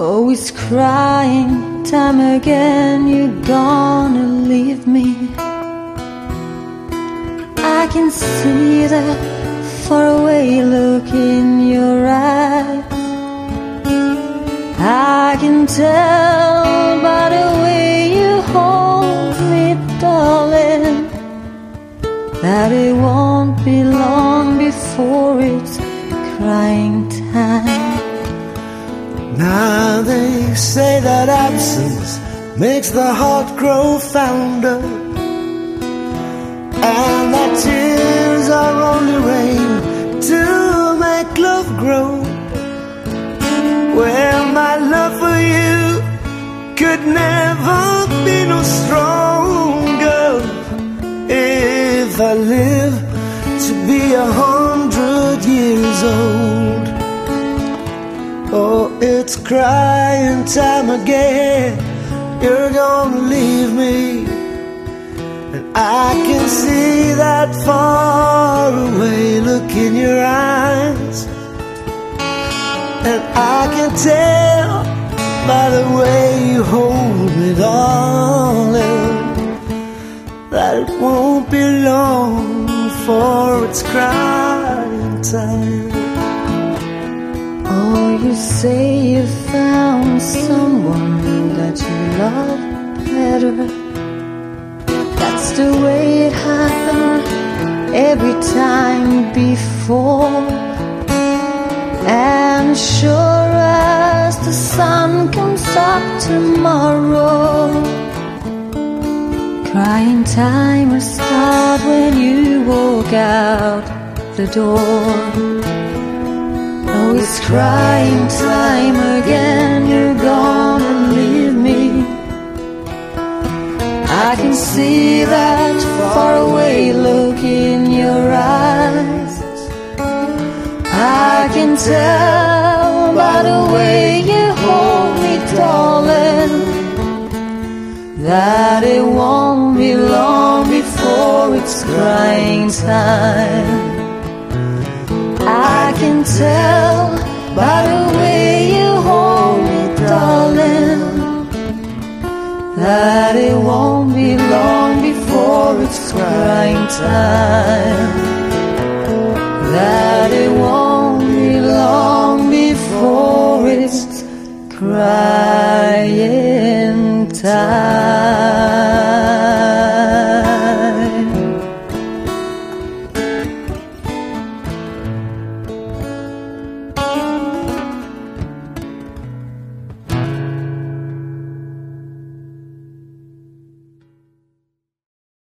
Oh, it's crying time again, you're gonna leave me. I can see that faraway look in your eyes. I can tell by the way you hold me, darling, that it won't be long before it's crying time. Now they say that absence makes the heart grow fonder, and that tears are only rain to make love grow. Well, my love for you could never be no stronger if I live to be a hundred years old. Oh, it's crying time again. You're gonna leave me. And I can see that far away look in your eyes. And I can tell by the way you hold me, darling, that it won't be long before it's crying time. Oh, you say you found someone that you love better. That's the way it happened every time before. And sure as the sun comes up tomorrow, crying time will start when you walk out the door. It's crying time again, you're gonna leave me. I can see that far away look in your eyes. I can tell by the way you hold me, darling, that it won't be long before it's crying time. I can tell by the way you hold me, darling, that it won't be long before it's crying time. That it won't be long before it's crying time.